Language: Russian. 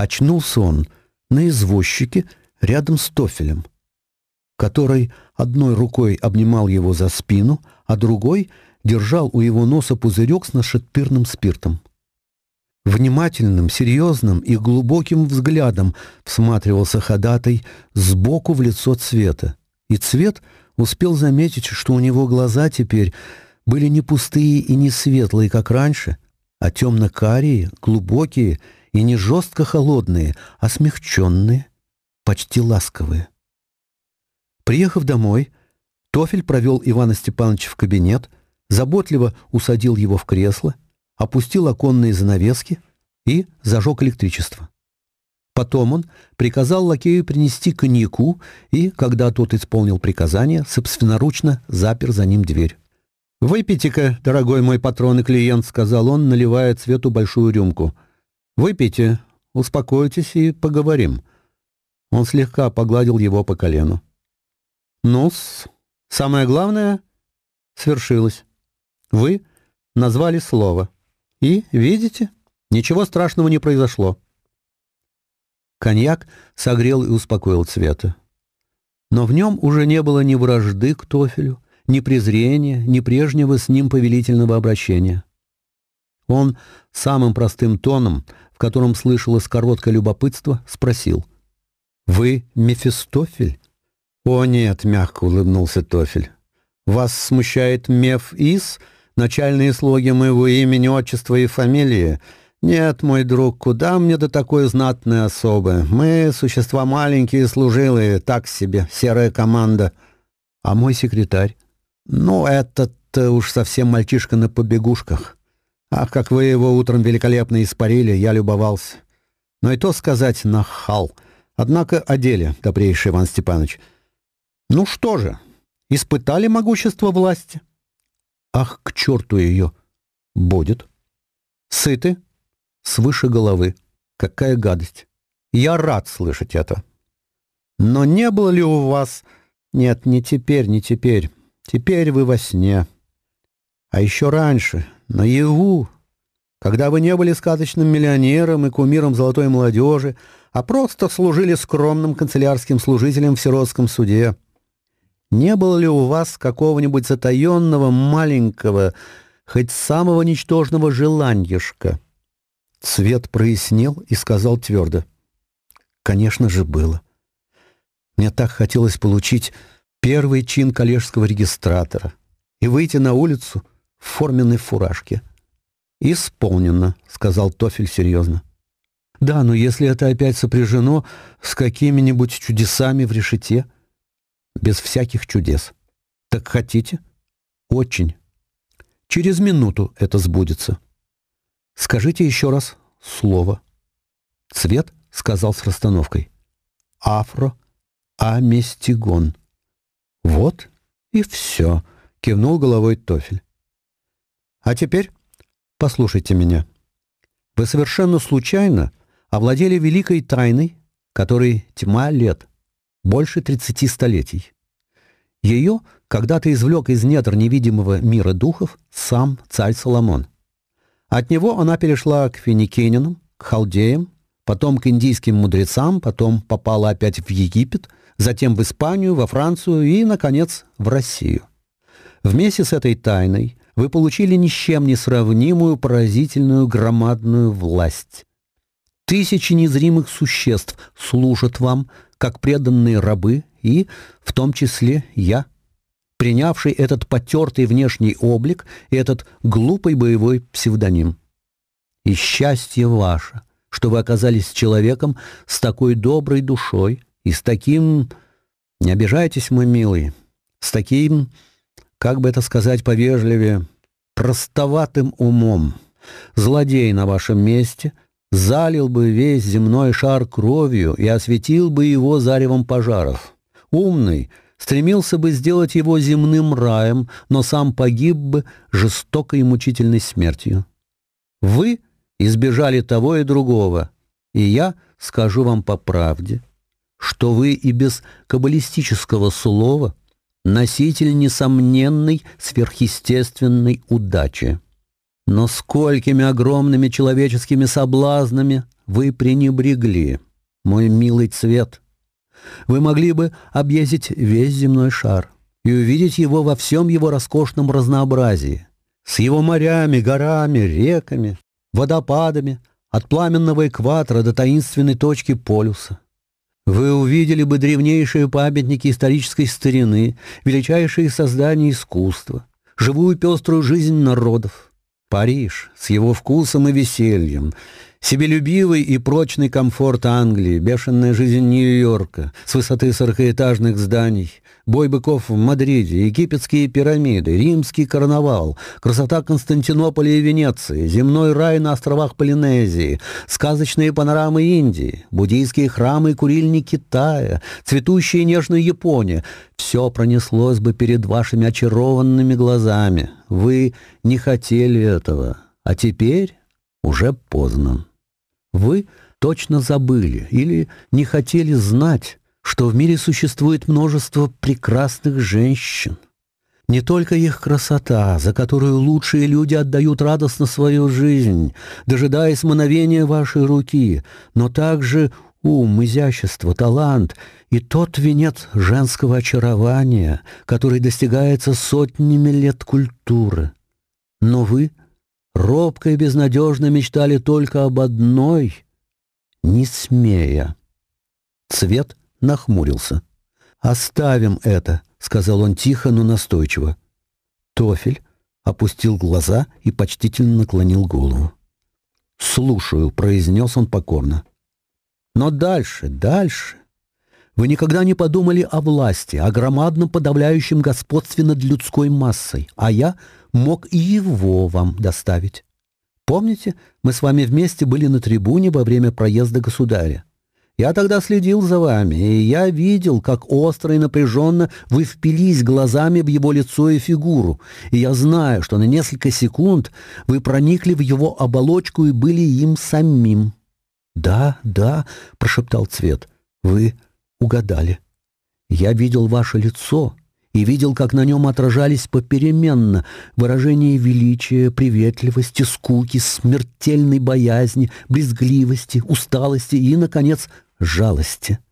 Очнулся он на извозчике рядом с Тофелем, который одной рукой обнимал его за спину, а другой держал у его носа пузырек с нашатырным спиртом. Внимательным, серьезным и глубоким взглядом всматривался ходатай сбоку в лицо цвета. И цвет успел заметить, что у него глаза теперь были не пустые и не светлые, как раньше, а темно-карие, глубокие и не жестко холодные, а смягченные, почти ласковые. Приехав домой, Тофель провел Ивана Степановича в кабинет, заботливо усадил его в кресло, опустил оконные занавески и зажег электричество. Потом он приказал лакею принести коньяку и, когда тот исполнил приказание, собственноручно запер за ним дверь. «Выпейте-ка, дорогой мой патрон и клиент», — сказал он, наливая цвету большую рюмку — «Выпейте, успокойтесь и поговорим». Он слегка погладил его по колену. ну самое главное свершилось. Вы назвали слово. И, видите, ничего страшного не произошло. Коньяк согрел и успокоил цвета. Но в нем уже не было ни вражды к Тофелю, ни презрения, ни прежнего с ним повелительного обращения. Он котором слышалось короткое любопытство, спросил. «Вы Мефистофель?» «О нет», — мягко улыбнулся Тофель. «Вас смущает Меф-Ис, начальные слоги моего имени, отчества и фамилии?» «Нет, мой друг, куда мне до такой знатной особы? Мы, существа маленькие, служилые, так себе, серая команда. А мой секретарь? Ну, этот э, уж совсем мальчишка на побегушках. Ах, как вы его утром великолепно испарили, я любовался. Но и то сказать нахал. Однако о деле, добрейший Иван Степанович. Ну что же, испытали могущество власти? Ах, к черту ее! Будет. Сыты? свыше головы. Какая гадость. Я рад слышать это. Но не было ли у вас... Нет, не теперь, не теперь. Теперь вы во сне. А еще раньше, наяву, когда вы не были сказочным миллионером и кумиром золотой молодежи, а просто служили скромным канцелярским служителем в сиротском суде. Не было ли у вас какого-нибудь затаенного маленького, хоть самого ничтожного желаньишка — Цвет прояснел и сказал твердо. «Конечно же было. Мне так форменной фуражке. «Исполнено», — сказал Тофель серьезно. «Да, но если это опять сопряжено с какими-нибудь чудесами в решете?» «Без всяких чудес». «Так хотите?» «Очень. Через минуту это сбудется». «Скажите еще раз слово». «Цвет?» — сказал с расстановкой. «Афро аместигон». «Вот и все», — кивнул головой Тофель. А теперь послушайте меня. Вы совершенно случайно овладели великой тайной, которой тьма лет, больше тридцати столетий. Ее когда-то извлек из недр невидимого мира духов сам царь Соломон. От него она перешла к финикининам, к халдеям, потом к индийским мудрецам, потом попала опять в Египет, затем в Испанию, во Францию и, наконец, в Россию. Вместе с этой тайной вы получили ни с чем не сравнимую поразительную громадную власть. Тысячи незримых существ служат вам, как преданные рабы, и, в том числе, я, принявший этот потертый внешний облик и этот глупый боевой псевдоним. И счастье ваше, что вы оказались человеком с такой доброй душой и с таким... Не обижайтесь, мой милый, с таким, как бы это сказать повежливее, простоватым умом. Злодей на вашем месте залил бы весь земной шар кровью и осветил бы его заревом пожаров. Умный, стремился бы сделать его земным раем, но сам погиб бы жестокой и мучительной смертью. Вы избежали того и другого, и я скажу вам по носитель несомненной сверхъестественной удачи. Но сколькими огромными человеческими соблазнами вы пренебрегли, мой милый цвет. Вы могли бы объездить весь земной шар и увидеть его во всем его роскошном разнообразии, с его морями, горами, реками, водопадами, от пламенного экватора до таинственной точки полюса. Вы увидели бы древнейшие памятники исторической старины, величайшие создания искусства, живую пеструю жизнь народов. Париж с его вкусом и весельем, Себелюбивый и прочный комфорт Англии, бешеная жизнь Нью-Йорка с высоты сорокаэтажных зданий, бой быков в Мадриде, египетские пирамиды, римский карнавал, красота Константинополя и Венеции, земной рай на островах Полинезии, сказочные панорамы Индии, буддийские храмы и курильни Китая, цветущая нежная Япония — все пронеслось бы перед вашими очарованными глазами. Вы не хотели этого, а теперь уже поздно. Вы точно забыли или не хотели знать, что в мире существует множество прекрасных женщин. Не только их красота, за которую лучшие люди отдают радостно свою жизнь, дожидаясь мановения вашей руки, но также ум, изящество, талант и тот венец женского очарования, который достигается сотнями лет культуры. Но вы робко и безнадежно мечтали только об одной, не смея. Цвет нахмурился. «Оставим это», — сказал он тихо, но настойчиво. Тофель опустил глаза и почтительно наклонил голову. «Слушаю», — произнес он покорно. «Но дальше, дальше...» Вы никогда не подумали о власти, о громадном подавляющем господстве над людской массой, а я мог и его вам доставить. Помните, мы с вами вместе были на трибуне во время проезда государя? Я тогда следил за вами, и я видел, как остро и напряженно вы впились глазами в его лицо и фигуру, и я знаю, что на несколько секунд вы проникли в его оболочку и были им самим». «Да, да», — прошептал Цвет, — «вы угадали. Я видел ваше лицо и видел, как на нем отражались попеременно выражения величия, приветливости, скуки, смертельной боязни, брезгливости, усталости и, наконец, жалости. —